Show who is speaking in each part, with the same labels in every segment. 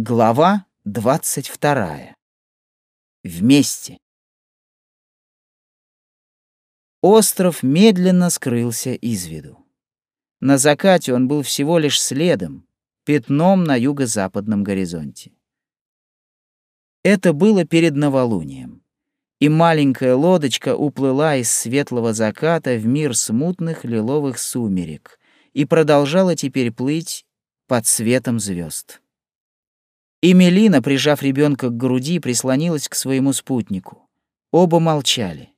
Speaker 1: Глава двадцать вторая. Вместе. Остров медленно скрылся из виду. На закате он был всего лишь следом, пятном на юго-западном горизонте. Это было перед новолунием, и маленькая лодочка уплыла из светлого заката в мир смутных лиловых сумерек и продолжала теперь плыть под светом звезд. И Мелина, прижав ребенка к груди, прислонилась к своему спутнику. Оба молчали.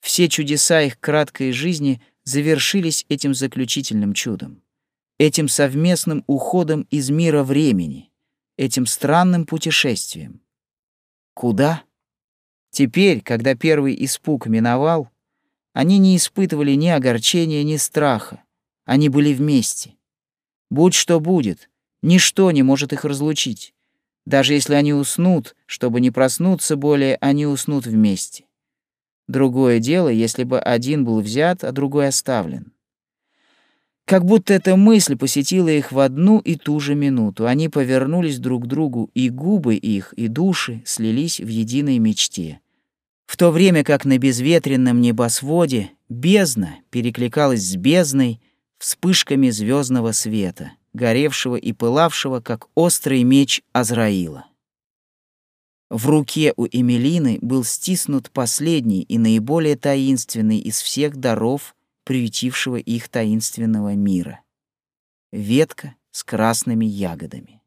Speaker 1: Все чудеса их краткой жизни завершились этим заключительным чудом, этим совместным уходом из мира времени, этим странным путешествием. Куда? Теперь, когда первый испуг миновал, они не испытывали ни огорчения, ни страха. Они были вместе. Будь что будет, ничто не может их разлучить. Даже если они уснут, чтобы не проснуться более, они уснут вместе. Другое дело, если бы один был взят, а другой оставлен. Как будто эта мысль посетила их в одну и ту же минуту. Они повернулись друг к другу, и губы их, и души слились в единой мечте. В то время как на безветренном небосводе бездна перекликалась с бездной вспышками звездного света — горевшего и пылавшего, как острый меч Азраила. В руке у Эмилины был стиснут последний и наиболее таинственный из всех даров, приютившего их таинственного мира — ветка с красными ягодами.